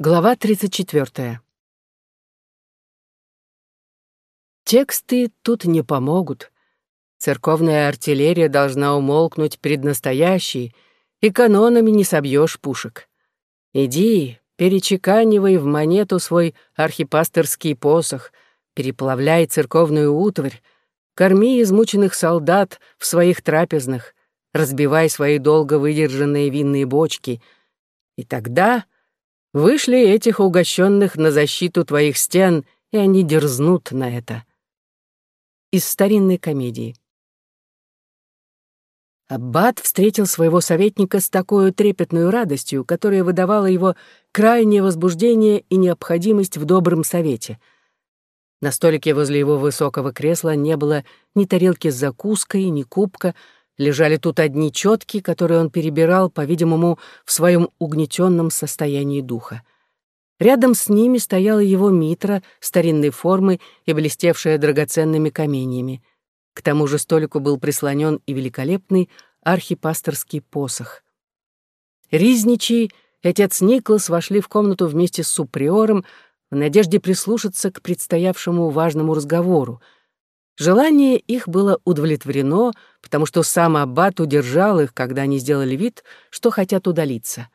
Глава 34. Тексты тут не помогут. Церковная артиллерия должна умолкнуть перед настоящей, и канонами не собьешь пушек. Иди, перечеканивай в монету свой архипасторский посох, переплавляй церковную утварь, корми измученных солдат в своих трапезных, разбивай свои долго выдержанные винные бочки, и тогда Вышли этих угощенных на защиту твоих стен, и они дерзнут на это. Из старинной комедии. Аббат встретил своего советника с такой трепетной радостью, которая выдавала его крайнее возбуждение и необходимость в добром совете. На столике возле его высокого кресла не было ни тарелки с закуской, ни кубка, Лежали тут одни четки, которые он перебирал, по-видимому, в своем угнетенном состоянии духа. Рядом с ними стояла его митра старинной формы и блестевшая драгоценными каменьями. К тому же столику был прислонен и великолепный архипасторский посох. Ризничий и отец Никлас вошли в комнату вместе с суприором в надежде прислушаться к предстоявшему важному разговору — Желание их было удовлетворено, потому что сам Аббат удержал их, когда они сделали вид, что хотят удалиться.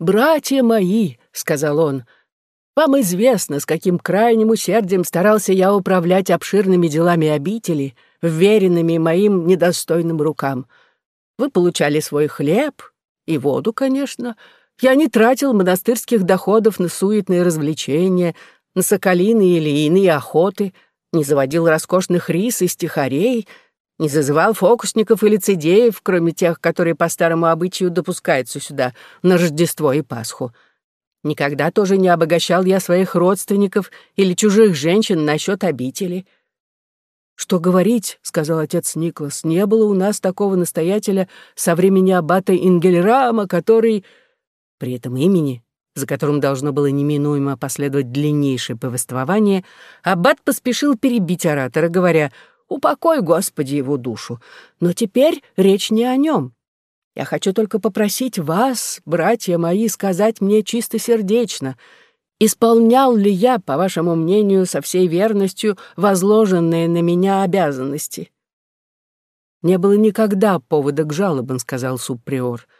«Братья мои», — сказал он, — «вам известно, с каким крайним усердием старался я управлять обширными делами обители, вверенными моим недостойным рукам. Вы получали свой хлеб и воду, конечно. Я не тратил монастырских доходов на суетные развлечения, на соколины или иные охоты — не заводил роскошных рис и стихарей, не зазывал фокусников и лицедеев, кроме тех, которые по старому обычаю допускаются сюда на Рождество и Пасху. Никогда тоже не обогащал я своих родственников или чужих женщин насчет обители. «Что говорить?» — сказал отец Никлас. «Не было у нас такого настоятеля со времени аббата Ингельрама, который...» При этом имени за которым должно было неминуемо последовать длиннейшее повествование, Аббат поспешил перебить оратора, говоря «Упокой, Господи, его душу! Но теперь речь не о нем. Я хочу только попросить вас, братья мои, сказать мне чистосердечно, исполнял ли я, по вашему мнению, со всей верностью возложенные на меня обязанности?» «Не было никогда повода к жалобам», — сказал субприор. —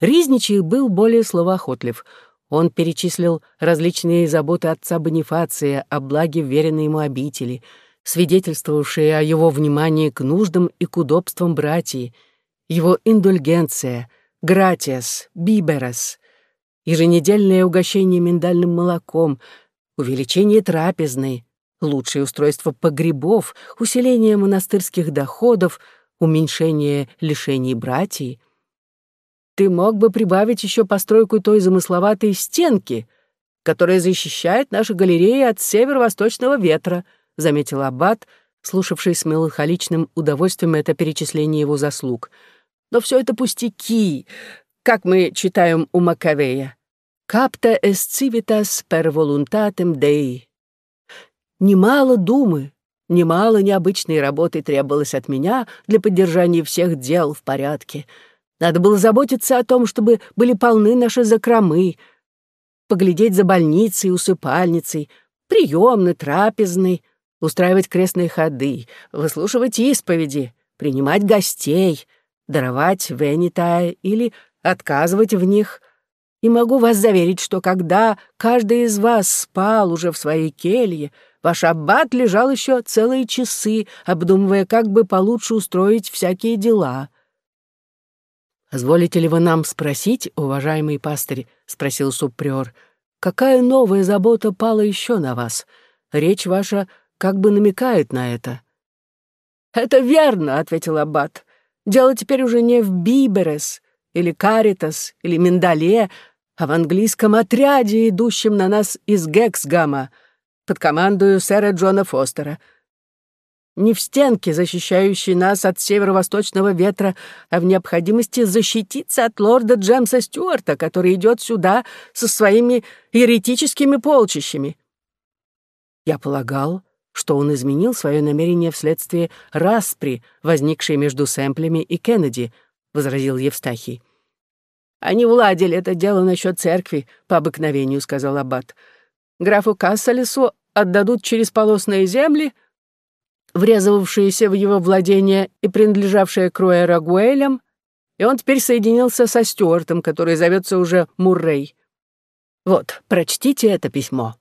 Ризничий был более словоохотлив. Он перечислил различные заботы отца Бонифация о благе веренной ему обители, свидетельствовавшие о его внимании к нуждам и к удобствам братьев, его индульгенция, гратиас, биберас, еженедельное угощение миндальным молоком, увеличение трапезной, лучшее устройство погребов, усиление монастырских доходов, уменьшение лишений братьев, ты мог бы прибавить еще постройку той замысловатой стенки, которая защищает наши галереи от северо-восточного ветра», — заметил Аббат, слушавший с меланхоличным удовольствием это перечисление его заслуг. «Но все это пустяки, как мы читаем у Макавея. «Капта эсцивитас per voluntatem Dei». Немало думы, немало необычной работы требовалось от меня для поддержания всех дел в порядке — надо было заботиться о том, чтобы были полны наши закромы, поглядеть за больницей, усыпальницей, приемной, трапезной, устраивать крестные ходы, выслушивать исповеди, принимать гостей, даровать венита или отказывать в них. И могу вас заверить, что когда каждый из вас спал уже в своей келье, ваш аббат лежал еще целые часы, обдумывая, как бы получше устроить всякие дела — «Позволите ли вы нам спросить, уважаемый пастырь?» — спросил субприор. «Какая новая забота пала еще на вас? Речь ваша как бы намекает на это». «Это верно», — ответил Аббат. «Дело теперь уже не в Биберес или Каритас или Миндале, а в английском отряде, идущем на нас из Гексгама под командою сэра Джона Фостера — не в стенке, защищающей нас от северо-восточного ветра, а в необходимости защититься от лорда Джемса Стюарта, который идет сюда со своими еретическими полчищами. Я полагал, что он изменил свое намерение вследствие распри, возникшей между Сэмплями и Кеннеди, — возразил Евстахий. Они уладили это дело насчет церкви по обыкновению», — сказал Аббат. «Графу Кассалесу отдадут через полосные земли, врезавшиеся в его владение и принадлежавшие Круэ Рагуэлям, и он теперь соединился со Стюартом, который зовется уже Муррей. Вот, прочтите это письмо».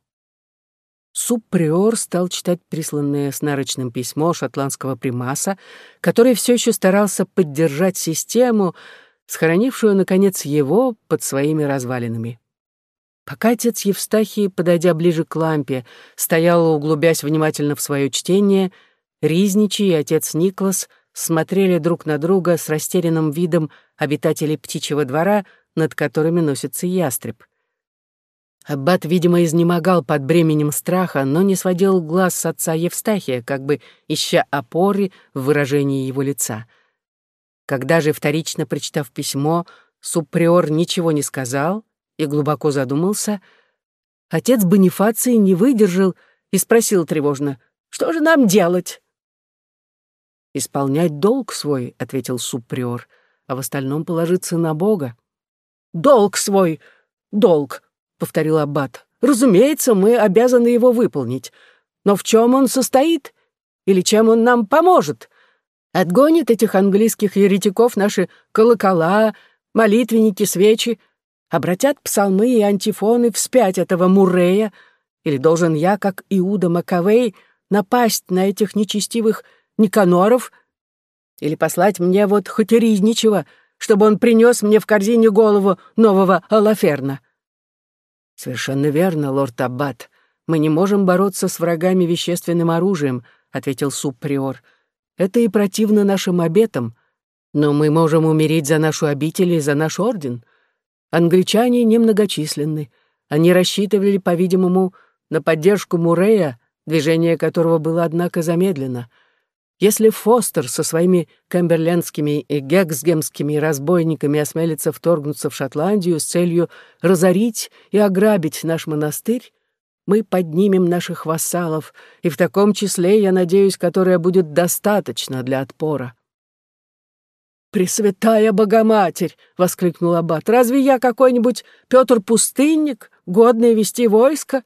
Субприор стал читать присланное с нарочным письмо шотландского примаса, который все еще старался поддержать систему, схоронившую, наконец, его под своими развалинами. Пока отец Евстахий, подойдя ближе к лампе, стоял, углубясь внимательно в свое чтение, Riзничий и отец Никлас смотрели друг на друга с растерянным видом обитателей птичьего двора, над которыми носится ястреб — Аббат, видимо, изнемогал под бременем страха, но не сводил глаз с отца Евстахия, как бы ища опоры в выражении его лица. Когда же, вторично прочитав письмо, суприор ничего не сказал и глубоко задумался, отец Бонифаций не выдержал и спросил тревожно, «Что же нам делать?» «Исполнять долг свой», — ответил суприор, «а в остальном положиться на Бога». «Долг свой! Долг! — повторил Аббат. «Разумеется, мы обязаны его выполнить. Но в чем он состоит? Или чем он нам поможет? Отгонит этих английских еретиков наши колокола, молитвенники, свечи, обратят псалмы и антифоны вспять этого Муррея, или должен я, как Иуда Маковей, напасть на этих нечестивых Никаноров, или послать мне вот хоть Ризничего, чтобы он принес мне в корзине голову нового Алаферна. «Совершенно верно, лорд Аббат. Мы не можем бороться с врагами вещественным оружием», — ответил субприор. «Это и противно нашим обетам. Но мы можем умереть за нашу обитель и за наш орден. Англичане немногочисленны. Они рассчитывали, по-видимому, на поддержку Мурея, движение которого было, однако, замедлено. Если Фостер со своими камберлендскими и гексгемскими разбойниками осмелится вторгнуться в Шотландию с целью разорить и ограбить наш монастырь, мы поднимем наших вассалов, и в таком числе, я надеюсь, которое будет достаточно для отпора. «Пресвятая Богоматерь!» — воскликнул Аббат. «Разве я какой-нибудь Петр Пустынник, годный вести войско?»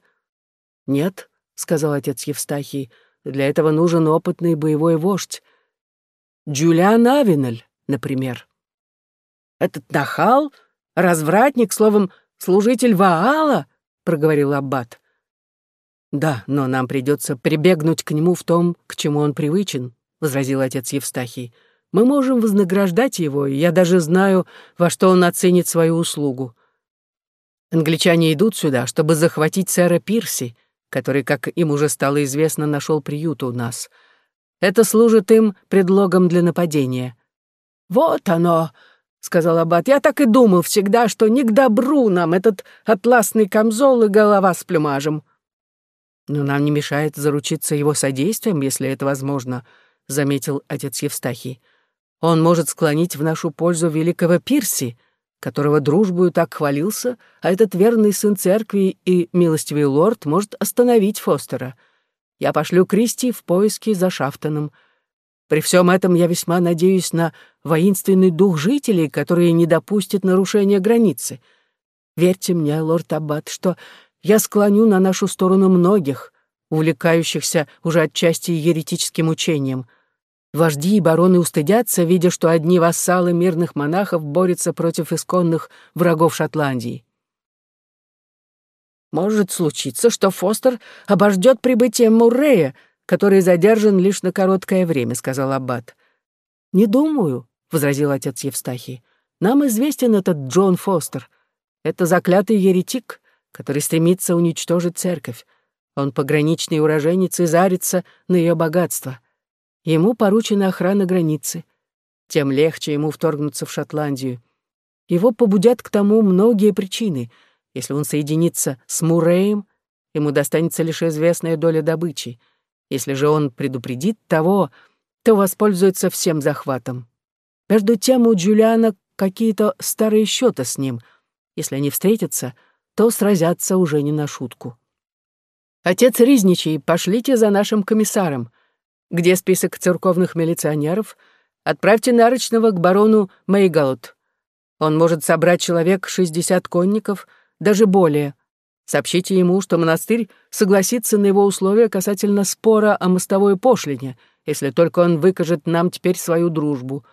«Нет», — сказал отец Евстахий, — для этого нужен опытный боевой вождь. Джулиан Авенель, например. «Этот нахал, развратник, словом, служитель Ваала?» — проговорил Аббат. «Да, но нам придется прибегнуть к нему в том, к чему он привычен», — возразил отец Евстахий. «Мы можем вознаграждать его, и я даже знаю, во что он оценит свою услугу. Англичане идут сюда, чтобы захватить сэра Пирси, который, как им уже стало известно, нашел приют у нас. Это служит им предлогом для нападения. «Вот оно!» — сказал Аббат. «Я так и думал всегда, что не к добру нам этот атласный камзол и голова с плюмажем». «Но нам не мешает заручиться его содействием, если это возможно», — заметил отец Евстахий. «Он может склонить в нашу пользу великого Пирси, которого дружбою так хвалился, а этот верный сын церкви и милостивый лорд может остановить Фостера. Я пошлю Кристи в поиски за Шафтоном. При всем этом я весьма надеюсь на воинственный дух жителей, который не допустит нарушения границы. Верьте мне, лорд Аббат, что я склоню на нашу сторону многих, увлекающихся уже отчасти еретическим учением — Вожди и бароны устыдятся, видя, что одни вассалы мирных монахов борются против исконных врагов Шотландии. «Может случиться, что Фостер обождет прибытие Муррея, который задержан лишь на короткое время», — сказал Аббат. «Не думаю», — возразил отец Евстахий. «Нам известен этот Джон Фостер. Это заклятый еретик, который стремится уничтожить церковь. Он пограничный уроженец и зарится на ее богатство». Ему поручена охрана границы. Тем легче ему вторгнуться в Шотландию. Его побудят к тому многие причины. Если он соединится с Муреем, ему достанется лишь известная доля добычи. Если же он предупредит того, то воспользуется всем захватом. Между тем у Джулиана какие-то старые счеты с ним. Если они встретятся, то сразятся уже не на шутку. «Отец Ризничий, пошлите за нашим комиссаром. Где список церковных милиционеров? Отправьте нарочного к барону Мейгалут. Он может собрать человек шестьдесят конников, даже более. Сообщите ему, что монастырь согласится на его условия касательно спора о мостовой пошлине, если только он выкажет нам теперь свою дружбу.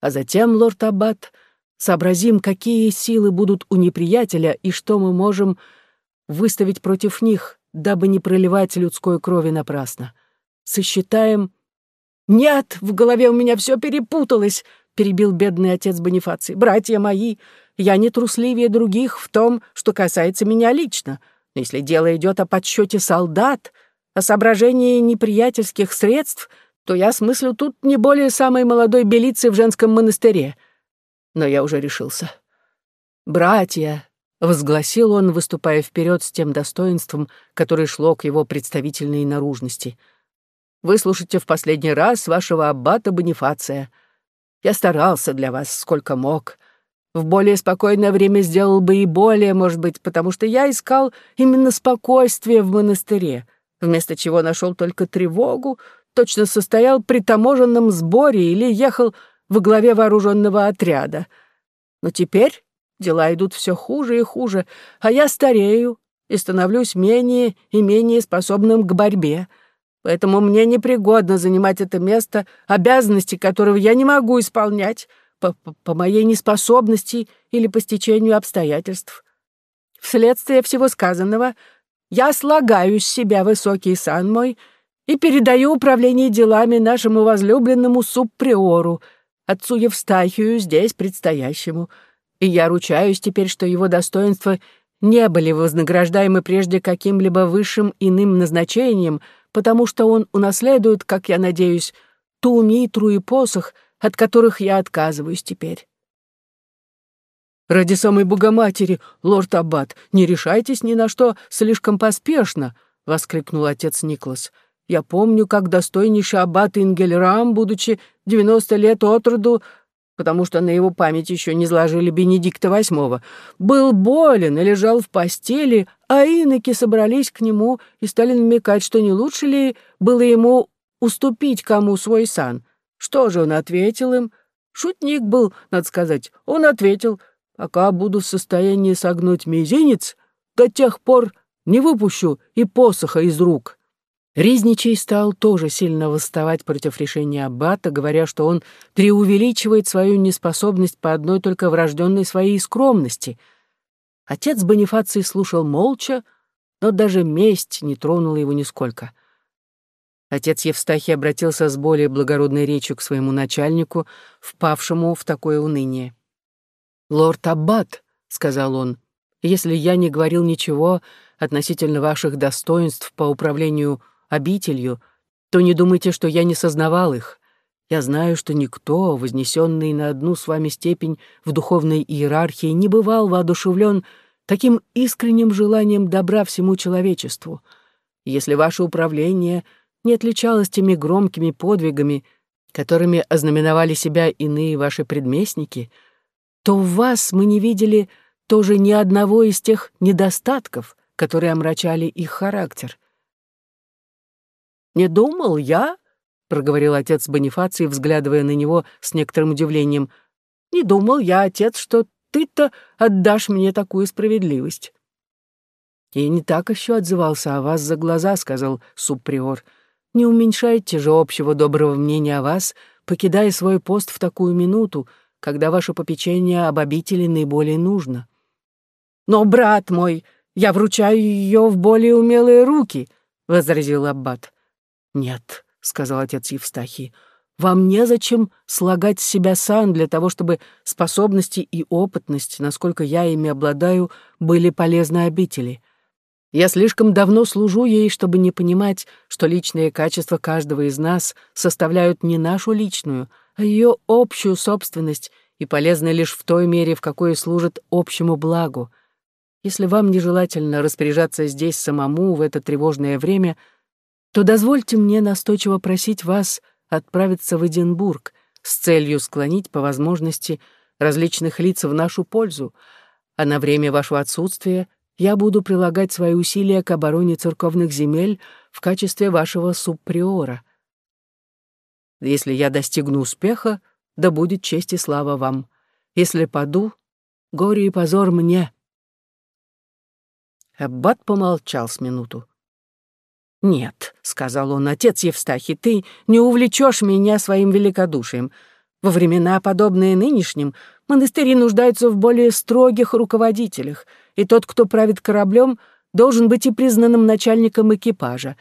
А затем, лорд Аббат, сообразим, какие силы будут у неприятеля и что мы можем выставить против них, дабы не проливать людской крови напрасно. Сосчитаем... «Нет, в голове у меня все перепуталось!» — перебил бедный отец Бонифаций. «Братья мои, я не трусливее других в том, что касается меня лично. Но если дело идет о подсчете солдат, о соображении неприятельских средств, то я смыслю тут не более самой молодой белицы в женском монастыре. Но я уже решился. «Братья», — возгласил он, выступая вперед с тем достоинством, которое шло к его представительной наружности, «выслушайте в последний раз вашего аббата Бонифация». Я старался для вас сколько мог. В более спокойное время сделал бы и более, может быть, потому что я искал именно спокойствие в монастыре, вместо чего нашел только тревогу, точно состоял при таможенном сборе или ехал во главе вооруженного отряда. Но теперь дела идут все хуже и хуже, а я старею и становлюсь менее и менее способным к борьбе. Поэтому мне непригодно занимать это место, обязанности которого я не могу исполнять по, по моей неспособности или по стечению обстоятельств. Вследствие всего сказанного я слагаю с себя высокий сан мой и передаю управление делами нашему возлюбленному субприору, отцу Евстахию, здесь предстоящему, и я ручаюсь теперь, что его достоинства не были вознаграждаемы прежде каким-либо высшим иным назначением — потому что он унаследует, как я надеюсь, ту митру и посох, от которых я отказываюсь теперь. «Ради самой Богоматери, лорд Аббат, не решайтесь ни на что слишком поспешно!» — воскликнул отец Никлас. «Я помню, как достойнейший аббат Ингельрам, будучи девяносто лет от роду, потому что на его память еще не сложили Бенедикта VIII, был болен и лежал в постели, а иноки собрались к нему и стали намекать, что не лучше ли было ему уступить кому свой сан. Что же он ответил им? Шутник был, надо сказать. Он ответил, пока буду в состоянии согнуть мизинец, до тех пор не выпущу и посоха из рук. Ризничий стал тоже сильно восставать против решения Аббата, говоря, что он преувеличивает свою неспособность по одной только врожденной своей скромности. Отец Бонифаций слушал молча, но даже месть не тронула его нисколько. Отец Евстахий обратился с более благородной речью к своему начальнику, впавшему в такое уныние. «Лорд Аббат», — сказал он, — «если я не говорил ничего относительно ваших достоинств по управлению обителью, то не думайте, что я не сознавал их. Я знаю, что никто, вознесенный на одну с вами степень в духовной иерархии, не бывал воодушевлен таким искренним желанием добра всему человечеству. Если ваше управление не отличалось теми громкими подвигами, которыми ознаменовали себя иные ваши предместники, то в вас мы не видели тоже ни одного из тех недостатков, которые омрачали их характер. «Не думал я», — проговорил отец Бонифаций, взглядывая на него с некоторым удивлением, «не думал я, отец, что ты-то отдашь мне такую справедливость». «И не так еще отзывался о вас за глаза», — сказал субприор. «Не уменьшайте же общего доброго мнения о вас, покидая свой пост в такую минуту, когда ваше попечение об обители наиболее нужно». «Но, брат мой, я вручаю ее в более умелые руки», — возразил Аббат. «Нет», — сказал отец Евстахий, — «вам незачем слагать себя сан для того, чтобы способности и опытность, насколько я ими обладаю, были полезны обители. Я слишком давно служу ей, чтобы не понимать, что личные качества каждого из нас составляют не нашу личную, а ее общую собственность и полезны лишь в той мере, в какой служат общему благу. Если вам нежелательно распоряжаться здесь самому в это тревожное время — то дозвольте мне настойчиво просить вас отправиться в Эдинбург с целью склонить по возможности различных лиц в нашу пользу, а на время вашего отсутствия я буду прилагать свои усилия к обороне церковных земель в качестве вашего субприора. Если я достигну успеха, да будет честь и слава вам. Если паду, горе и позор мне». Аббат помолчал с минуту. «Нет», — сказал он, — «отец Евстахий, ты не увлечешь меня своим великодушием. Во времена, подобные нынешним, монастыри нуждаются в более строгих руководителях, и тот, кто правит кораблем, должен быть и признанным начальником экипажа.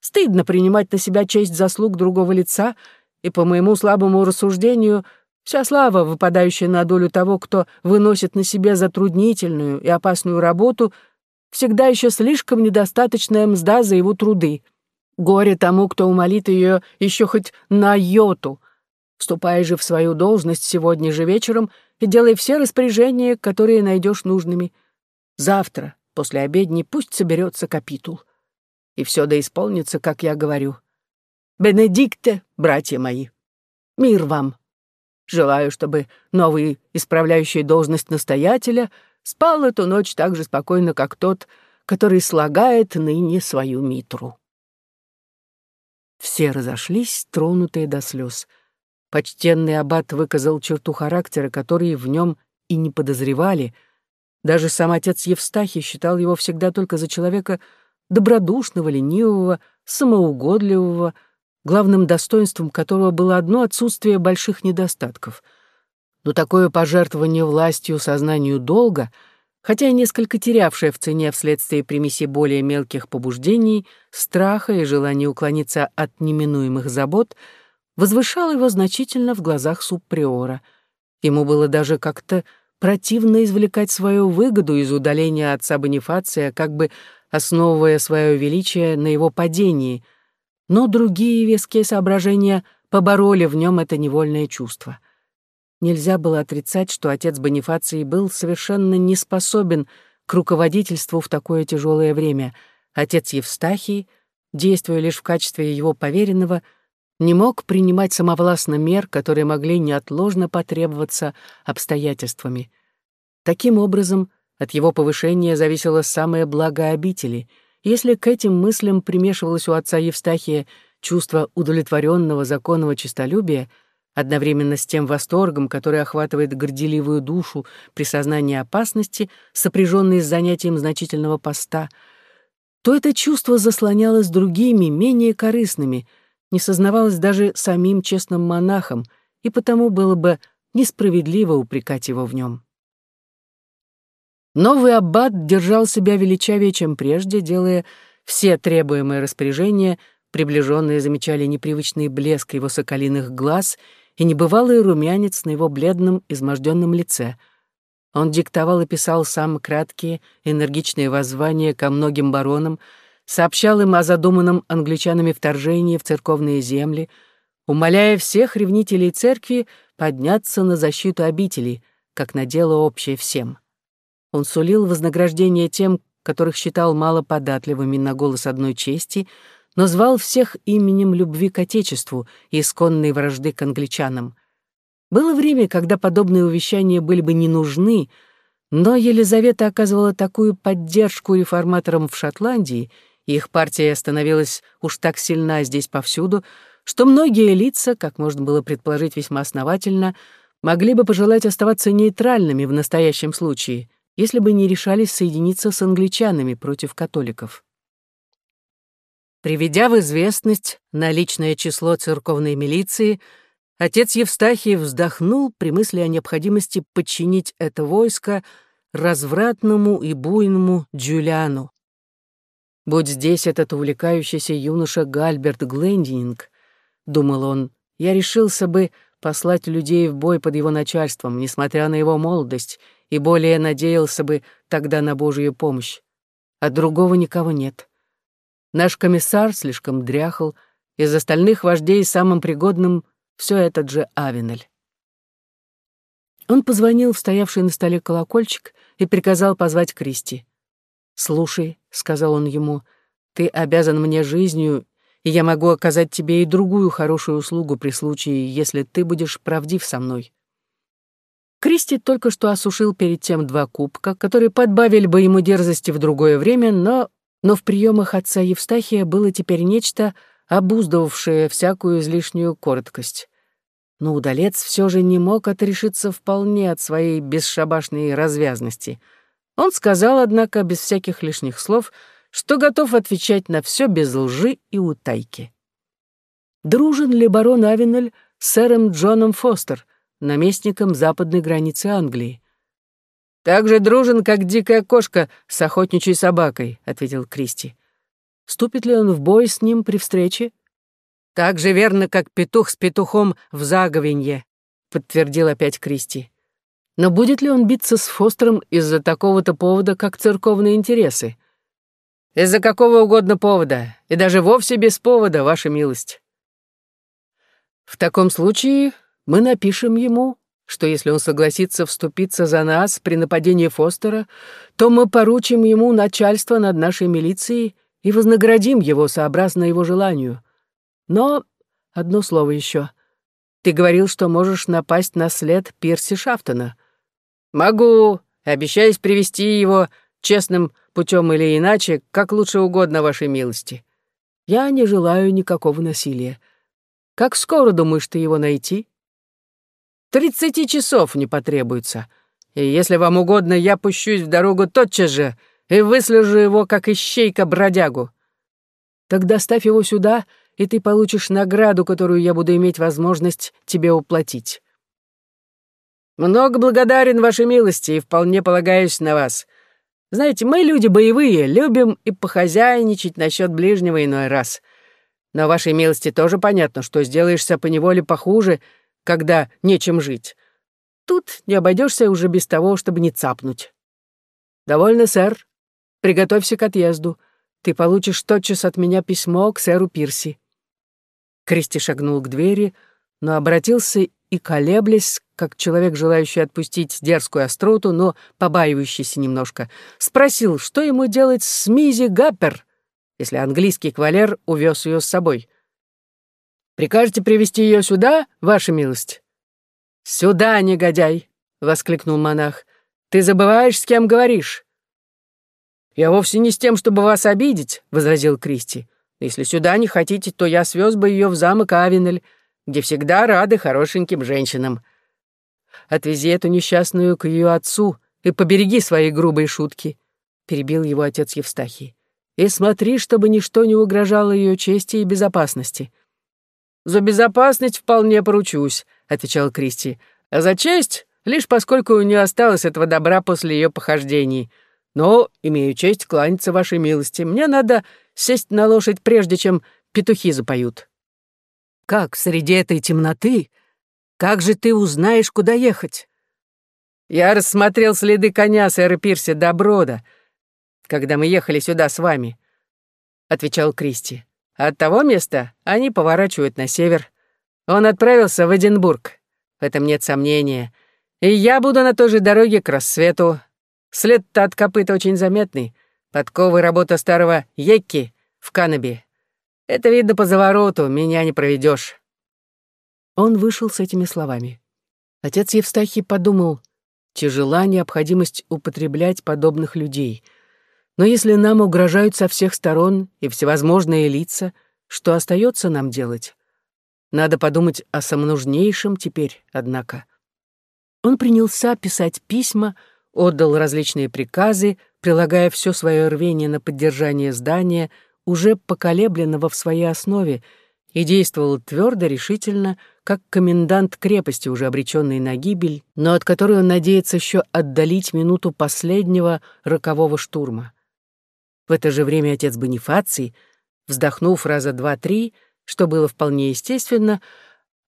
Стыдно принимать на себя честь заслуг другого лица, и, по моему слабому рассуждению, вся слава, выпадающая на долю того, кто выносит на себе затруднительную и опасную работу — всегда еще слишком недостаточная мзда за его труды. Горе тому, кто умолит ее еще хоть на йоту. Ступай же в свою должность сегодня же вечером и делай все распоряжения, которые найдешь нужными. Завтра, после обедни, пусть соберется капитул. И все да исполнится, как я говорю. Бенедикте, братья мои. Мир вам. Желаю, чтобы новый, исправляющий должность настоятеля — спал эту ночь так же спокойно, как тот, который слагает ныне свою митру. Все разошлись, тронутые до слез. Почтенный аббат выказал черту характера, который в нем и не подозревали. Даже сам отец Евстахий считал его всегда только за человека добродушного, ленивого, самоугодливого, главным достоинством которого было одно отсутствие больших недостатков — но такое пожертвование властью сознанию долга, хотя и несколько терявшее в цене вследствие примеси более мелких побуждений, страха и желания уклониться от неминуемых забот, возвышало его значительно в глазах субприора. Ему было даже как-то противно извлекать свою выгоду из удаления отца Бонифация, как бы основывая свое величие на его падении, но другие веские соображения побороли в нем это невольное чувство — Нельзя было отрицать, что отец Бонифаций был совершенно не способен к руководительству в такое тяжелое время. Отец Евстахий, действуя лишь в качестве его поверенного, не мог принимать самовластно мер, которые могли неотложно потребоваться обстоятельствами. Таким образом, от его повышения зависело самое благо обители. Если к этим мыслям примешивалось у отца Евстахия чувство удовлетворенного законного честолюбия — одновременно с тем восторгом, который охватывает горделивую душу при сознании опасности, сопряженной с занятием значительного поста, то это чувство заслонялось другими, менее корыстными, не сознавалось даже самим честным монахом, и потому было бы несправедливо упрекать его в нем. Новый аббат держал себя величавее, чем прежде, делая все требуемые распоряжения, приближенные замечали непривычный блеск его соколиных глаз — и небывалый румянец на его бледном, изможденном лице. Он диктовал и писал сам краткие, энергичные воззвания ко многим баронам, сообщал им о задуманном англичанами вторжении в церковные земли, умоляя всех ревнителей церкви подняться на защиту обители, как на дело общее всем. Он сулил вознаграждение тем, которых считал малоподатливыми на голос одной чести, но звал всех именем любви к Отечеству и исконной вражды к англичанам. Было время, когда подобные увещания были бы не нужны, но Елизавета оказывала такую поддержку реформаторам в Шотландии, и их партия становилась уж так сильна здесь повсюду, что многие лица, как можно было предположить весьма основательно, могли бы пожелать оставаться нейтральными в настоящем случае, если бы не решались соединиться с англичанами против католиков. Приведя в известность наличное число церковной милиции, отец Евстахий вздохнул при мысли о необходимости подчинить это войско развратному и буйному Джулиану. «Будь здесь этот увлекающийся юноша Гальберт Глендинг», — думал он, — «я решился бы послать людей в бой под его начальством, несмотря на его молодость, и более надеялся бы тогда на Божью помощь. А другого никого нет». Наш комиссар слишком дряхал, из остальных вождей самым пригодным все этот же Авенель. Он позвонил в стоявший на столе колокольчик и приказал позвать Кристи. «Слушай», — сказал он ему, — «ты обязан мне жизнью, и я могу оказать тебе и другую хорошую услугу при случае, если ты будешь правдив со мной». Кристи только что осушил перед тем два кубка, которые подбавили бы ему дерзости в другое время, но но в приемах отца Евстахия было теперь нечто, обуздывавшее всякую излишнюю короткость. но удалец все же не мог отрешиться вполне от своей бесшабашной развязности. Он сказал, однако, без всяких лишних слов, что готов отвечать на все без лжи и утайки. Дружен ли барон Авенель с сэром Джоном Фостер, наместником западной границы Англии? «Так же дружен, как дикая кошка с охотничьей собакой», — ответил Кристи. «Ступит ли он в бой с ним при встрече?» «Так же верно, как петух с петухом в заговенье», — подтвердил опять Кристи. «Но будет ли он биться с Фостером из-за такого-то повода, как церковные интересы?» «Из-за какого угодно повода, и даже вовсе без повода, ваша милость». «В таком случае мы напишем ему, что если он согласится вступиться за нас при нападении Фостера, то мы поручим ему начальство над нашей милицией и вознаградим его сообразно его желанию. Но одно слово еще. Ты говорил, что можешь напасть на след Пирси Шафтона. Могу, обещаюсь привести его честным путем или иначе, как лучше угодно вашей милости. Я не желаю никакого насилия. Как скоро думаешь ты его найти? Тридцати часов не потребуется. И если вам угодно, я пущусь в дорогу тотчас же и выслежу его, как ищейка-бродягу. Тогда ставь его сюда — и ты получишь награду, которую я буду иметь возможность тебе уплатить. Много благодарен вашей милости и вполне полагаюсь на вас. Знаете, мы люди боевые, любим и похозяйничать насчет ближнего иной раз. Но вашей милости тоже понятно, что сделаешься поневоле похуже, когда нечем жить. Тут не обойдешься уже без того, чтобы не цапнуть. Довольно, сэр. Приготовься к отъезду. Ты получишь тотчас от меня письмо к сэру Пирси. Кристи шагнул к двери, но обратился и, колеблясь, как человек, желающий отпустить дерзкую остроту, но побаивающийся немножко, спросил, что ему делать с Мизи Гаппер, если английский кавалер увез ее с собой. «Прикажете привести ее сюда, ваша милость?» «Сюда, негодяй!» — воскликнул монах. «Ты забываешь, с кем говоришь?» «Я вовсе не с тем, чтобы вас обидеть», — возразил Кристи. Если сюда не хотите, то я свез бы ее в замок Авенель, где всегда рады хорошеньким женщинам. Отвези эту несчастную к ее отцу и побереги свои грубые шутки», — перебил его отец Евстахий. «И смотри, чтобы ничто не угрожало ее чести и безопасности». «За безопасность вполне поручусь», — отвечал Кристи. «А за честь лишь поскольку у нее осталось этого добра после ее похождений. Но имею честь кланяться вашей милости. Мне надо сесть на лошадь, прежде чем петухи запоют. Как среди этой темноты? Как же ты узнаешь, куда ехать? Я рассмотрел следы коня сэра Пирси до когда мы ехали сюда с вами, — отвечал Кристи. От того места они поворачивают на север. Он отправился в Эдинбург. В этом нет сомнения. И я буду на той же дороге к рассвету. След-то от копыта очень заметный. Подковы работа старого Екки в Канабе. Это видно по завороту, меня не проведешь. Он вышел с этими словами. Отец Евстахий подумал, тяжела необходимость употреблять подобных людей. Но если нам угрожают со всех сторон и всевозможные лица, что остается нам делать? Надо подумать о самонужнейшем теперь, однако. Он принялся писать письма, отдал различные приказы, прилагая все свое рвение на поддержание здания, уже поколебленного в своей основе, и действовал твердо, решительно, как комендант крепости, уже обреченный на гибель, но от которой он надеется еще отдалить минуту последнего рокового штурма. В это же время отец Бонифаций, вздохнув раза два-три, что было вполне естественно,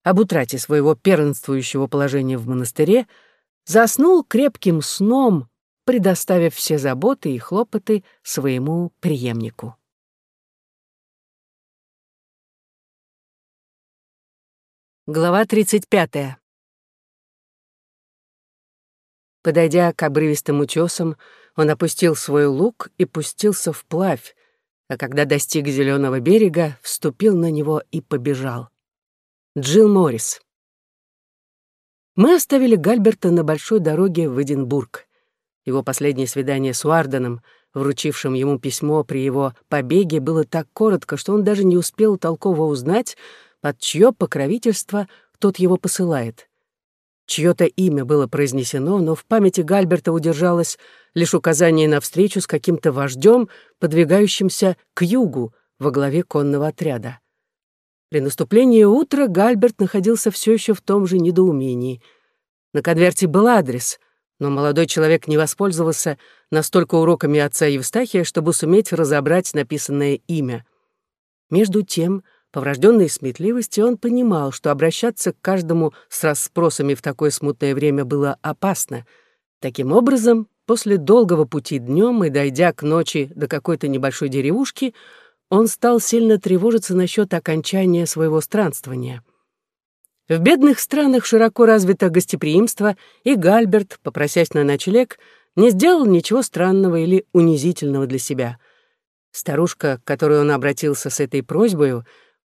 об утрате своего первенствующего положения в монастыре, заснул крепким сном, предоставив все заботы и хлопоты своему преемнику. Глава 35. Подойдя к обрывистым утесам, он опустил свой лук и пустился вплавь, а когда достиг зеленого берега, вступил на него и побежал. Джилл Моррис. Мы оставили Гальберта на большой дороге в Эдинбург. Его последнее свидание с Уарденом, вручившим ему письмо при его побеге, было так коротко, что он даже не успел толково узнать, под чье покровительство тот его посылает. Чье-то имя было произнесено, но в памяти Гальберта удержалось лишь указание на встречу с каким-то вождем, подвигающимся к югу во главе конного отряда. При наступлении утра Гальберт находился все еще в том же недоумении. На конверте был адрес, но молодой человек не воспользовался настолько уроками отца Евстахия, чтобы суметь разобрать написанное имя. Между тем, по врожденной сметливости он понимал, что обращаться к каждому с расспросами в такое смутное время было опасно. Таким образом, после долгого пути днем и дойдя к ночи до какой-то небольшой деревушки, он стал сильно тревожиться насчет окончания своего странствования. В бедных странах широко развито гостеприимство, и Гальберт, попросясь на ночлег, не сделал ничего странного или унизительного для себя. Старушка, к которой он обратился с этой просьбой,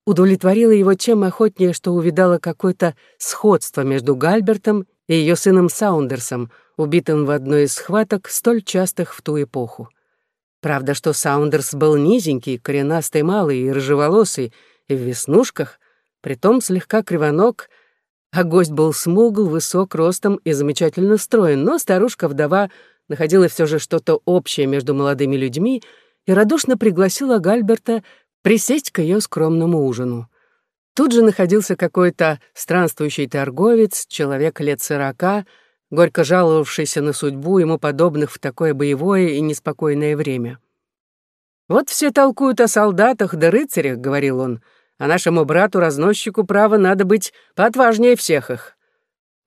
удовлетворила его тем охотнее, что увидала какое-то сходство между Гальбертом и ее сыном Саундерсом, убитым в одной из схваток, столь частых в ту эпоху. Правда, что Саундерс был низенький, коренастый малый и рыжеволосый, и в веснушках, притом слегка кривоног, а гость был смугл, высок ростом и замечательно строен, но старушка-вдова находила все же что-то общее между молодыми людьми и радушно пригласила Гальберта присесть к ее скромному ужину. Тут же находился какой-то странствующий торговец, человек лет сорока, горько жаловавшийся на судьбу ему подобных в такое боевое и неспокойное время. «Вот все толкуют о солдатах да рыцарях», — говорил он, «а нашему брату-разносчику, право, надо быть поотважнее всех их.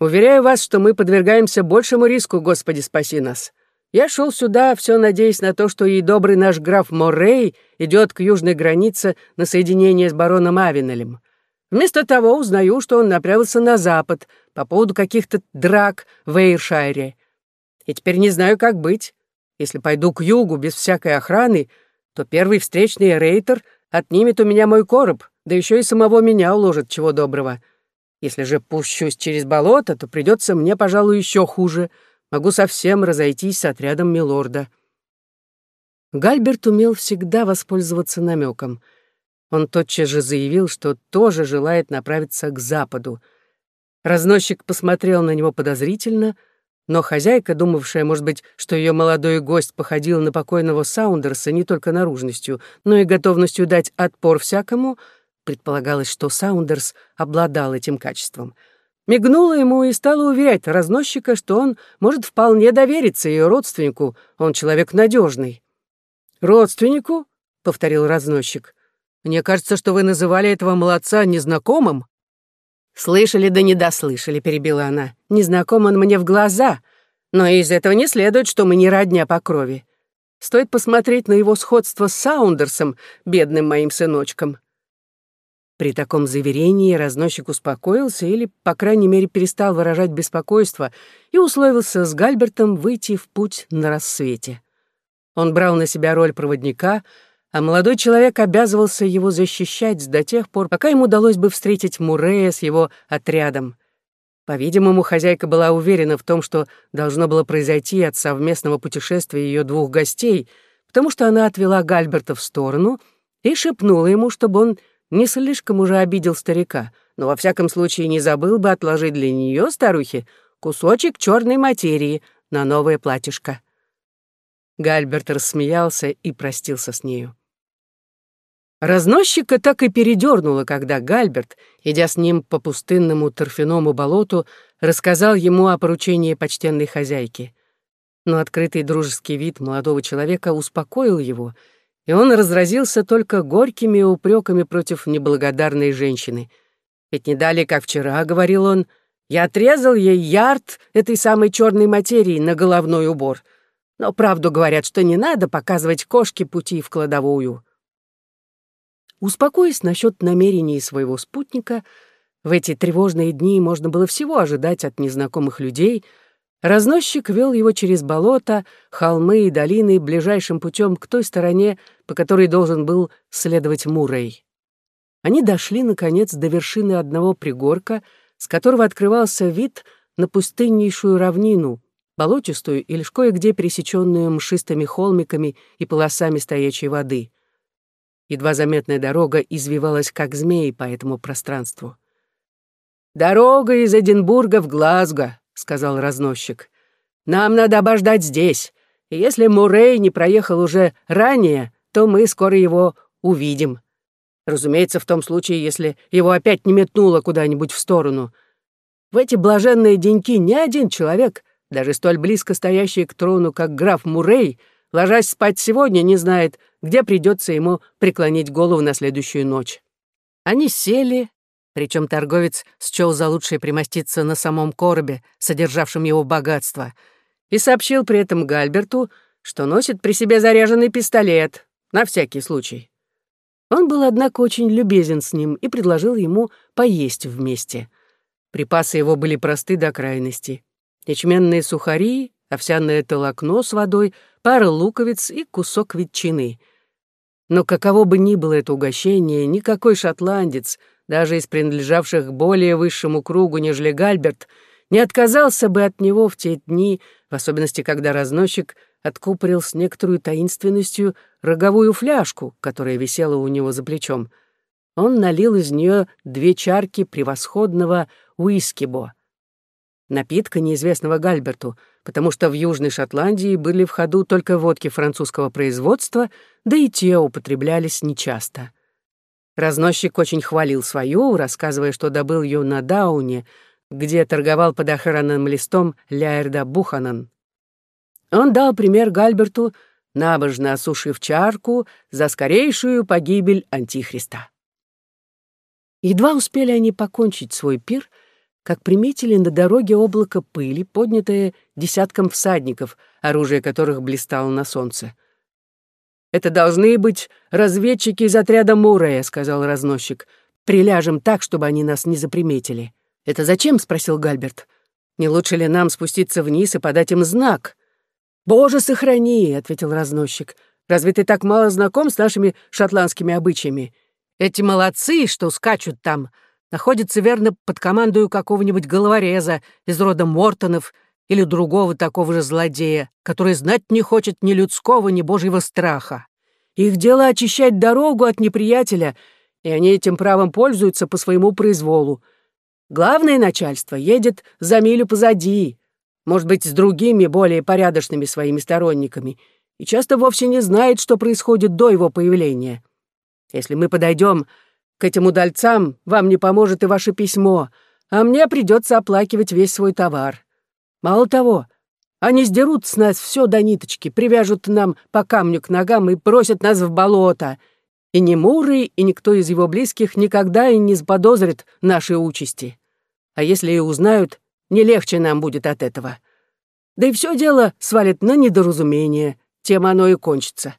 Уверяю вас, что мы подвергаемся большему риску, Господи, спаси нас. Я шел сюда, все надеясь на то, что и добрый наш граф Моррей идет к южной границе на соединение с бароном Авенелем. Вместо того узнаю, что он направился на запад по поводу каких-то драк в Эйршайре. И теперь не знаю, как быть. Если пойду к югу без всякой охраны, то первый встречный рейтер отнимет у меня мой короб, да еще и самого меня уложит чего доброго. Если же пущусь через болото, то придется мне, пожалуй, еще хуже — Могу совсем разойтись с отрядом милорда». Гальберт умел всегда воспользоваться намеком. Он тотчас же заявил, что тоже желает направиться к западу. Разносчик посмотрел на него подозрительно, но хозяйка, думавшая, может быть, что ее молодой гость походил на покойного Саундерса не только наружностью, но и готовностью дать отпор всякому, предполагалось, что Саундерс обладал этим качеством — Мигнула ему и стала уверять разносчика, что он может вполне довериться ее родственнику, он человек надежный. «Родственнику?» — повторил разносчик. «Мне кажется, что вы называли этого молодца незнакомым». «Слышали да не дослышали», — перебила она. «Незнаком он мне в глаза, но из этого не следует, что мы не родня по крови. Стоит посмотреть на его сходство с Саундерсом, бедным моим сыночком. При таком заверении разносчик успокоился или, по крайней мере, перестал выражать беспокойство и условился с Гальбертом выйти в путь на рассвете. Он брал на себя роль проводника, а молодой человек обязывался его защищать до тех пор, пока ему удалось бы встретить Мурея с его отрядом. По-видимому, хозяйка была уверена в том, что должно было произойти от совместного путешествия ее двух гостей, потому что она отвела Гальберта в сторону и шепнула ему, чтобы он не слишком уже обидел старика, но во всяком случае не забыл бы отложить для нее, старухи, кусочек черной материи на новое платьишко. Гальберт рассмеялся и простился с нею. Разносчика так и передернуло, когда Гальберт, идя с ним по пустынному торфяному болоту, рассказал ему о поручении почтенной хозяйки. Но открытый дружеский вид молодого человека успокоил его — и он разразился только горькими упреками против неблагодарной женщины. «Ведь не далее, как вчера», — говорил он, — «я отрезал ей ярд этой самой черной материи на головной убор. Но правду говорят, что не надо показывать кошке пути в кладовую». Успокоясь насчет намерений своего спутника, в эти тревожные дни можно было всего ожидать от незнакомых людей — Разносчик вел его через болото, холмы и долины ближайшим путем к той стороне, по которой должен был следовать Мурей. Они дошли, наконец, до вершины одного пригорка, с которого открывался вид на пустыннейшую равнину, болотистую и лишь кое-где пересеченную мшистыми холмиками и полосами стоячей воды. Едва заметная дорога извивалась, как змеи, по этому пространству. «Дорога из Эдинбурга в Глазго», — сказал разносчик. «Нам надо обождать здесь, и если Мурей не проехал уже ранее, то мы скоро его увидим. Разумеется, в том случае, если его опять не метнуло куда-нибудь в сторону. В эти блаженные деньки ни один человек, даже столь близко стоящий к трону, как граф Мурей, ложась спать сегодня, не знает, где придется ему преклонить голову на следующую ночь. Они сели, причем торговец счел за лучшее примоститься на самом коробе, содержавшем его богатство, и сообщил при этом Гальберту, что носит при себе заряженный пистолет, на всякий случай. Он был, однако, очень любезен с ним и предложил ему поесть вместе. Припасы его были просты до крайности. Ячменные сухари, овсяное толокно с водой, пара луковиц и кусок ветчины. Но каково бы ни было это угощение, никакой шотландец, даже из принадлежавших более высшему кругу, нежели Гальберт, не отказался бы от него в те дни, в особенности, когда разносчик откупорил с некоторой таинственностью роговую фляжку, которая висела у него за плечом. Он налил из нее две чарки превосходного уискибо, напитка, неизвестного Гальберту, потому что в Южной Шотландии были в ходу только водки французского производства, да и те употреблялись нечасто. Разносчик очень хвалил свою, рассказывая, что добыл ее на Дауне, где торговал под охранным листом Ляерда Буханан. Он дал пример Гальберту, набожно осушив чарку за скорейшую погибель Антихриста. Едва успели они покончить свой пир, как приметили на дороге облако пыли, поднятое десятком всадников, оружие которых блистало на солнце. «Это должны быть разведчики из отряда Мурея», — сказал разносчик. «Приляжем так, чтобы они нас не заприметили». «Это зачем?» — спросил Гальберт. «Не лучше ли нам спуститься вниз и подать им знак?» «Боже, сохрани!» — ответил разносчик. «Разве ты так мало знаком с нашими шотландскими обычаями? Эти молодцы, что скачут там, находятся верно под командою какого-нибудь головореза из рода Мортонов или другого такого же злодея, который знать не хочет ни людского, ни божьего страха. Их дело очищать дорогу от неприятеля, и они этим правом пользуются по своему произволу. Главное начальство едет за милю позади, может быть, с другими, более порядочными своими сторонниками, и часто вовсе не знает, что происходит до его появления. Если мы подойдем к этим удальцам, вам не поможет и ваше письмо, а мне придется оплакивать весь свой товар. Мало того, они сдерут с нас все до ниточки, привяжут нам по камню к ногам и бросят нас в болото. И ни Муры, и никто из его близких никогда и не заподозрит нашей участи. А если и узнают, не легче нам будет от этого. Да и все дело свалит на недоразумение, тем оно и кончится.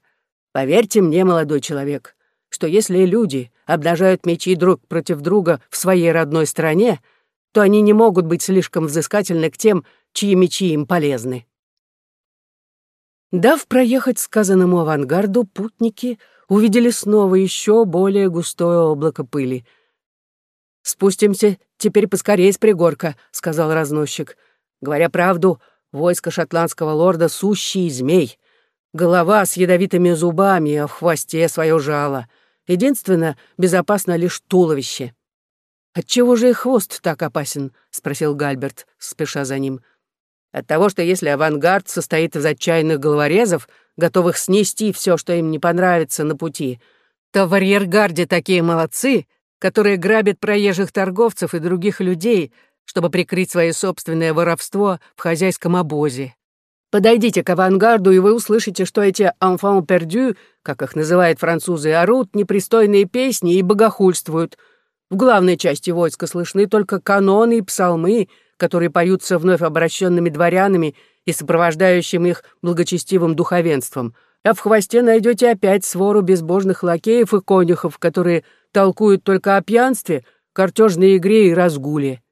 Поверьте мне, молодой человек, что если люди обнажают мечи друг против друга в своей родной стране, то они не могут быть слишком взыскательны к тем, чьи мечи им полезны. Дав проехать сказанному авангарду, путники увидели снова еще более густое облако пыли — «Спустимся теперь поскорее с пригорка», — сказал разносчик. «Говоря правду, войско шотландского лорда — сущий змей. Голова с ядовитыми зубами, а в хвосте свое жало. Единственно, безопасно лишь туловище». «Отчего же и хвост так опасен?» — спросил Гальберт, спеша за ним. «От того, что если авангард состоит из отчаянных головорезов, готовых снести все, что им не понравится на пути, то в арьергарде такие молодцы, которые грабят проезжих торговцев и других людей, чтобы прикрыть свое собственное воровство в хозяйском обозе. Подойдите к авангарду, и вы услышите, что эти «enfants perdus», как их называют французы, орут непристойные песни и богохульствуют. В главной части войска слышны только каноны и псалмы, которые поются вновь обращенными дворянами и сопровождающим их благочестивым духовенством. А в хвосте найдете опять свору безбожных лакеев и конюхов, которые толкуют только о пьянстве, картежной игре и разгуле.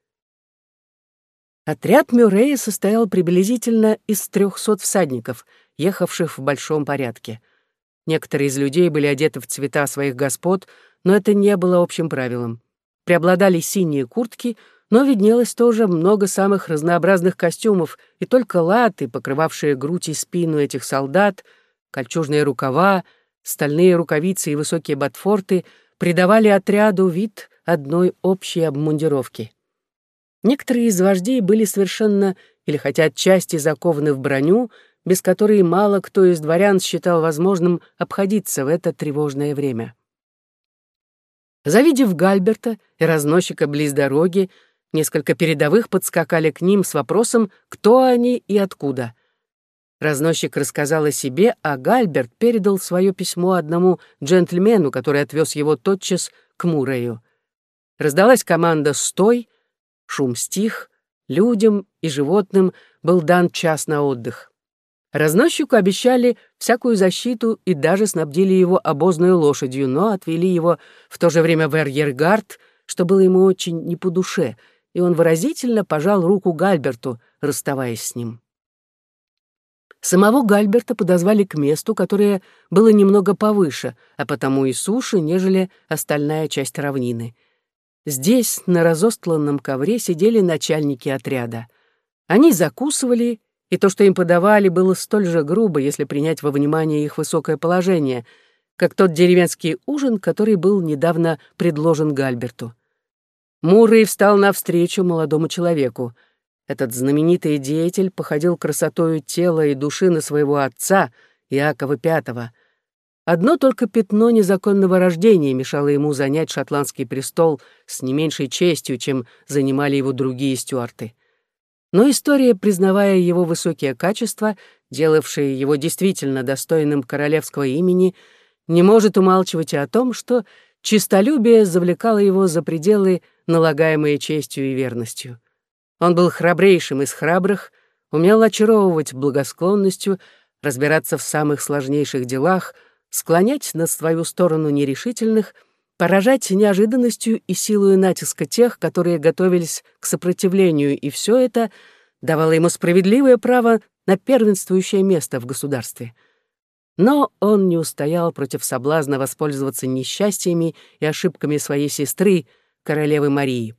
Отряд Мюррея состоял приблизительно из трехсот всадников, ехавших в большом порядке. Некоторые из людей были одеты в цвета своих господ, но это не было общим правилом. Преобладали синие куртки, но виднелось тоже много самых разнообразных костюмов, и только латы, покрывавшие грудь и спину этих солдат, кольчужные рукава, стальные рукавицы и высокие ботфорты — придавали отряду вид одной общей обмундировки. Некоторые из вождей были совершенно или хотя отчасти закованы в броню, без которой мало кто из дворян считал возможным обходиться в это тревожное время. Завидев Гальберта и разносчика близ дороги, несколько передовых подскакали к ним с вопросом, кто они и откуда. Разносчик рассказал о себе, а Гальберт передал свое письмо одному джентльмену, который отвез его тотчас к Мурею. Раздалась команда «Стой!», шум стих, людям и животным был дан час на отдых. Разносчику обещали всякую защиту и даже снабдили его обозной лошадью, но отвели его в то же время в арьергард, что было ему очень не по душе, и он выразительно пожал руку Гальберту, расставаясь с ним. Самого Гальберта подозвали к месту, которое было немного повыше, а потому и суше, нежели остальная часть равнины. Здесь, на разостланном ковре, сидели начальники отряда. Они закусывали и то, что им подавали, было столь же грубо, если принять во внимание их высокое положение, как тот деревенский ужин, который был недавно предложен Гальберту. Муррей встал навстречу молодому человеку. Этот знаменитый деятель походил красотою тела и души на своего отца, Иакова V. Одно только пятно незаконного рождения мешало ему занять шотландский престол с не меньшей честью, чем занимали его другие стюарты. Но история, признавая его высокие качества, делавшие его действительно достойным королевского имени, не может умалчивать и о том, что чистолюбие завлекало его за пределы, налагаемые честью и верностью. Он был храбрейшим из храбрых, умел очаровывать благосклонностью, разбираться в самых сложнейших делах, склонять на свою сторону нерешительных — поражать неожиданностью и силой натиска тех, которые готовились к сопротивлению, и все это давало ему справедливое право на первенствующее место в государстве. Но он не устоял против соблазна воспользоваться несчастьями и ошибками своей сестры, королевы Марии.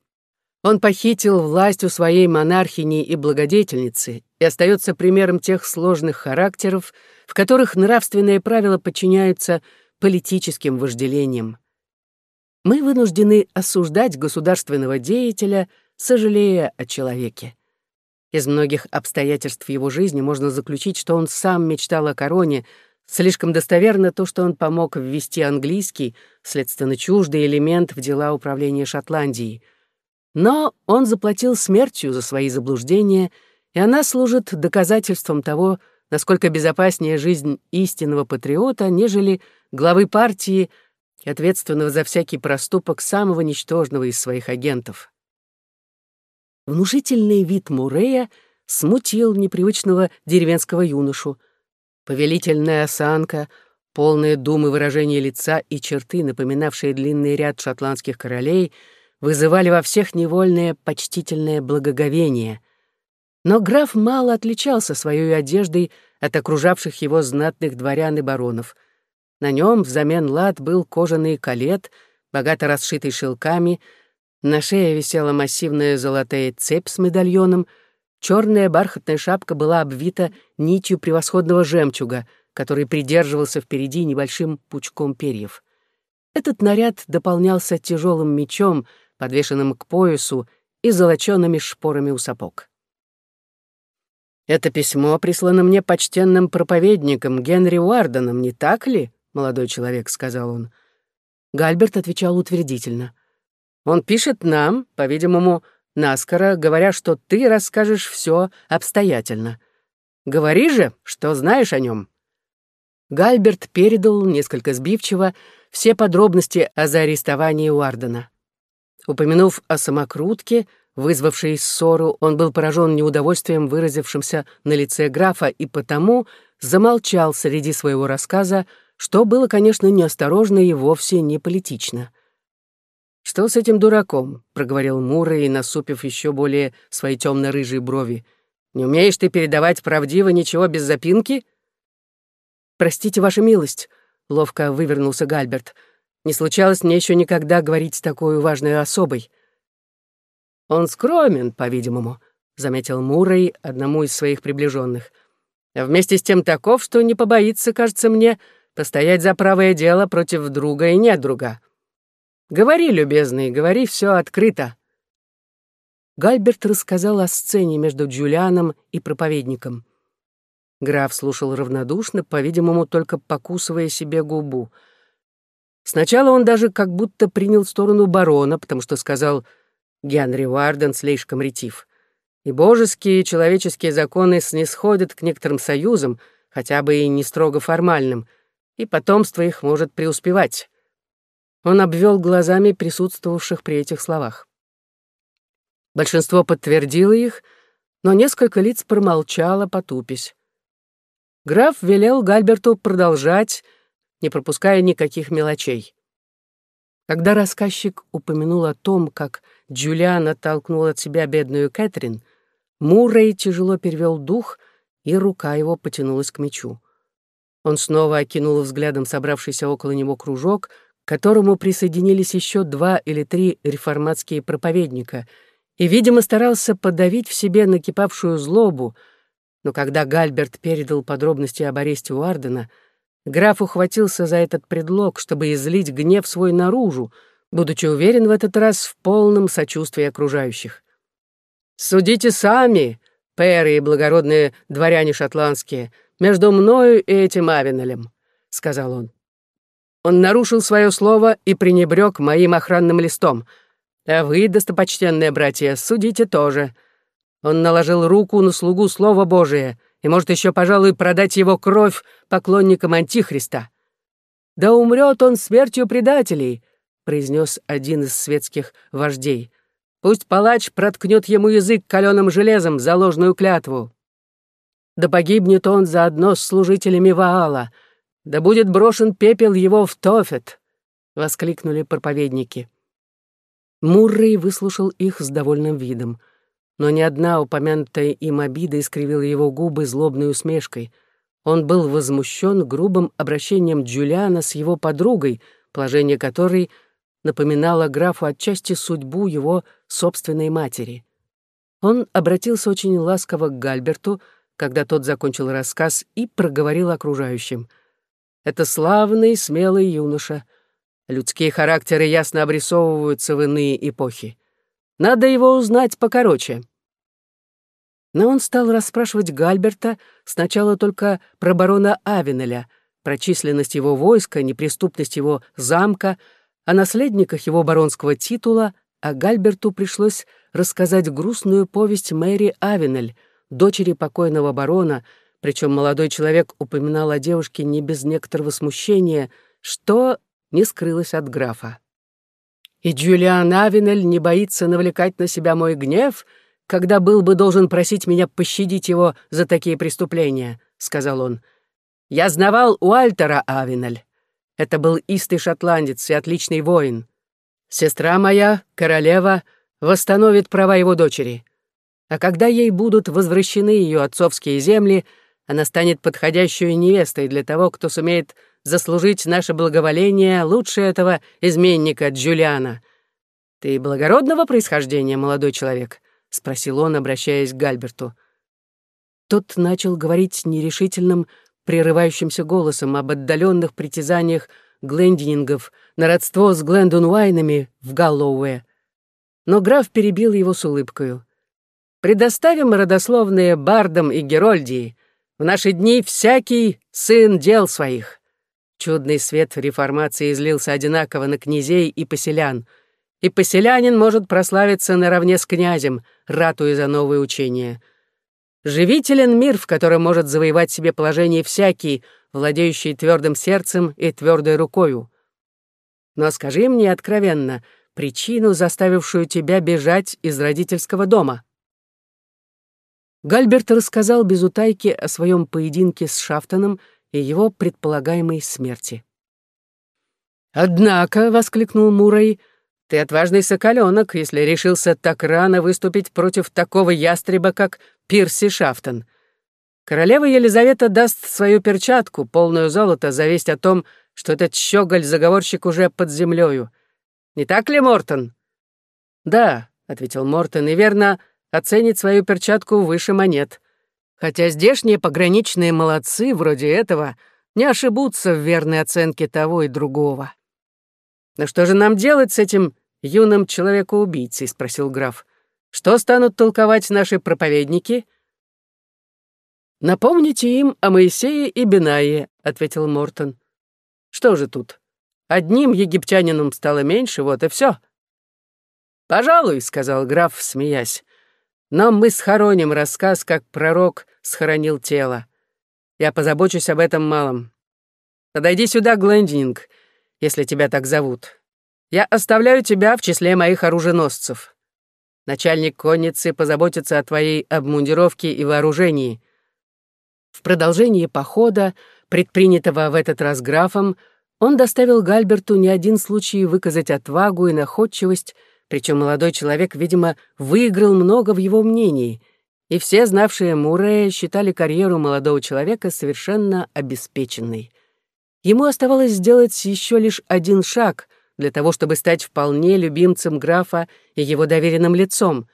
Он похитил власть у своей монархини и благодетельницы и остается примером тех сложных характеров, в которых нравственные правила подчиняются политическим вожделениям мы вынуждены осуждать государственного деятеля, сожалея о человеке. Из многих обстоятельств его жизни можно заключить, что он сам мечтал о короне, слишком достоверно то, что он помог ввести английский, следственно чуждый элемент в дела управления Шотландией. Но он заплатил смертью за свои заблуждения, и она служит доказательством того, насколько безопаснее жизнь истинного патриота, нежели главы партии, ответственного за всякий проступок самого ничтожного из своих агентов. Внушительный вид Мурея смутил непривычного деревенского юношу. Повелительная осанка, полные думы выражения лица и черты, напоминавшие длинный ряд шотландских королей, вызывали во всех невольное почтительное благоговение. Но граф мало отличался своей одеждой от окружавших его знатных дворян и баронов — на нем взамен лад был кожаный калет, богато расшитый шелками, на шее висела массивная золотая цепь с медальоном, черная бархатная шапка была обвита нитью превосходного жемчуга, который придерживался впереди небольшим пучком перьев. Этот наряд дополнялся тяжелым мечом, подвешенным к поясу, и золочеными шпорами у сапог. «Это письмо прислано мне почтенным проповедником Генри Уарденом, не так ли?» молодой человек», — сказал он. Гальберт отвечал утвердительно. «Он пишет нам, по-видимому, наскоро, говоря, что ты расскажешь все обстоятельно. Говори же, что знаешь о нем». Гальберт передал, несколько сбивчиво, все подробности о заарестовании Уардена. Упомянув о самокрутке, вызвавшей ссору, он был поражен неудовольствием, выразившимся на лице графа, и потому замолчал среди своего рассказа, что было, конечно, неосторожно и вовсе не политично. «Что с этим дураком?» — проговорил Мурray, насупив еще более свои темно-рыжие брови. «Не умеешь ты передавать правдиво ничего без запинки?» «Простите, ваша милость», — ловко вывернулся Гальберт. «Не случалось мне еще никогда говорить с такой важной особой». «Он скромен, по-видимому», — заметил Мурray одному из своих приближенных. «А вместе с тем таков, что не побоится, кажется мне, постоять за правое дело против друга и недруга. Говори, любезный, говори все открыто. Гальберт рассказал о сцене между Джулианом и проповедником. Граф слушал равнодушно, по-видимому, только покусывая себе губу. Сначала он даже как будто принял сторону барона, потому что сказал «Генри Уарден слишком ретив». И божеские и человеческие законы снисходят к некоторым союзам, хотя бы и не строго формальным, и потомство их может преуспевать. Он обвел глазами присутствовавших при этих словах. Большинство подтвердило их, но несколько лиц промолчало, потупись. Граф велел Гальберту продолжать, не пропуская никаких мелочей. Когда рассказчик упомянул о том, как Джулиан оттолкнул от себя бедную Кэтрин, Муррей тяжело перевел дух, и рука его потянулась к мечу. Он снова окинул взглядом собравшийся около него кружок, к которому присоединились еще два или три реформатские проповедника, и, видимо, старался подавить в себе накипавшую злобу, но когда Гальберт передал подробности об аресте Уардена, граф ухватился за этот предлог, чтобы излить гнев свой наружу, будучи уверен в этот раз в полном сочувствии окружающих. «Судите сами, пэры и благородные дворяне шотландские, между мною и этим Авенелем», — сказал он. «Он нарушил свое слово и пренебрег моим охранным листом. А вы, достопочтенные братья, судите тоже. Он наложил руку на слугу Слова Божия и может еще, пожалуй, продать его кровь поклонникам Антихриста. «Да умрет он смертью предателей», — произнес один из светских вождей. «Пусть палач проткнет ему язык каленым железом за ложную клятву. Да погибнет он заодно с служителями Ваала, да будет брошен пепел его в Тофет», — воскликнули проповедники. Муррей выслушал их с довольным видом — но ни одна упомянутая им обида искривила его губы злобной усмешкой. Он был возмущен грубым обращением Джулиана с его подругой, положение которой напоминало графу отчасти судьбу его собственной матери. Он обратился очень ласково к Гальберту, когда тот закончил рассказ и проговорил окружающим. «Это славный, смелый юноша. Людские характеры ясно обрисовываются в иные эпохи. Надо его узнать покороче». Но он стал расспрашивать Гальберта сначала только про барона Авенеля, про численность его войска, неприступность его замка, о наследниках его баронского титула, а Гальберту пришлось рассказать грустную повесть Мэри Авенель, дочери покойного барона, причем молодой человек упоминал о девушке не без некоторого смущения, что не скрылось от графа. И Джулиан Авенель не боится навлекать на себя мой гнев, когда был бы должен просить меня пощадить его за такие преступления», — сказал он. «Я знавал у Альтера Авенель. Это был истый шотландец и отличный воин. Сестра моя, королева, восстановит права его дочери. А когда ей будут возвращены ее отцовские земли, она станет подходящей невестой для того, кто сумеет заслужить наше благоволение лучше этого изменника Джулиана. Ты благородного происхождения, молодой человек?» — спросил он, обращаясь к Гальберту. Тот начал говорить нерешительным, прерывающимся голосом об отдаленных притязаниях Глендинингов на родство с Глендон Уайнами в Галлоуэ. Но граф перебил его с улыбкою. «Предоставим родословные Бардам и Герольдии. В наши дни всякий сын дел своих. Чудный свет реформации излился одинаково на князей и поселян, и поселянин может прославиться наравне с князем, ратуя за новые учения. Живителен мир, в котором может завоевать себе положение всякий, владеющий твердым сердцем и твердой рукою. Но скажи мне откровенно причину, заставившую тебя бежать из родительского дома. Гальберт рассказал без утайки о своем поединке с Шафтоном и его предполагаемой смерти. «Однако», — воскликнул Мурray, — «ты отважный соколенок, если решился так рано выступить против такого ястреба, как Пирси Шафтон. Королева Елизавета даст свою перчатку, полную золота, за весть о том, что этот щеголь-заговорщик уже под землею. Не так ли, Мортон?» «Да», — ответил Мортон, — «и верно оценит свою перчатку выше монет. Хотя здешние пограничные молодцы, вроде этого, не ошибутся в верной оценке того и другого. «Но что же нам делать с этим юным человекоубийцей?» — спросил граф. Что станут толковать наши проповедники?» «Напомните им о Моисее и Бенае», — ответил Мортон. «Что же тут? Одним египтянином стало меньше, вот и все». «Пожалуй», — сказал граф, смеясь, «но мы схороним рассказ, как пророк схоронил тело. Я позабочусь об этом малом. Подойди сюда, Глендинг, если тебя так зовут. Я оставляю тебя в числе моих оруженосцев. Начальник конницы позаботится о твоей обмундировке и вооружении. В продолжении похода, предпринятого в этот раз графом, он доставил Гальберту не один случай выказать отвагу и находчивость, причем молодой человек, видимо, выиграл много в его мнении, и все, знавшие Мурея, считали карьеру молодого человека совершенно обеспеченной. Ему оставалось сделать еще лишь один шаг для того, чтобы стать вполне любимцем графа и его доверенным лицом.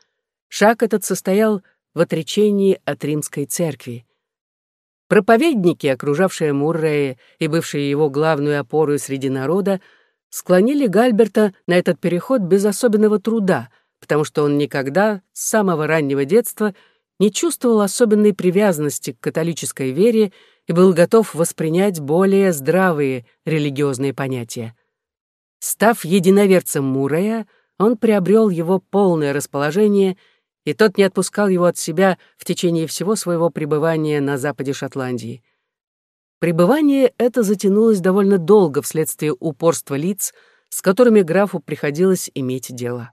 Шаг этот состоял в отречении от римской церкви. Проповедники, окружавшие Муррея и бывшие его главную опору среди народа, склонили Гальберта на этот переход без особенного труда, потому что он никогда, с самого раннего детства, не чувствовал особенной привязанности к католической вере и был готов воспринять более здравые религиозные понятия. Став единоверцем Мурея, он приобрел его полное расположение, и тот не отпускал его от себя в течение всего своего пребывания на западе Шотландии. Пребывание это затянулось довольно долго вследствие упорства лиц, с которыми графу приходилось иметь дело.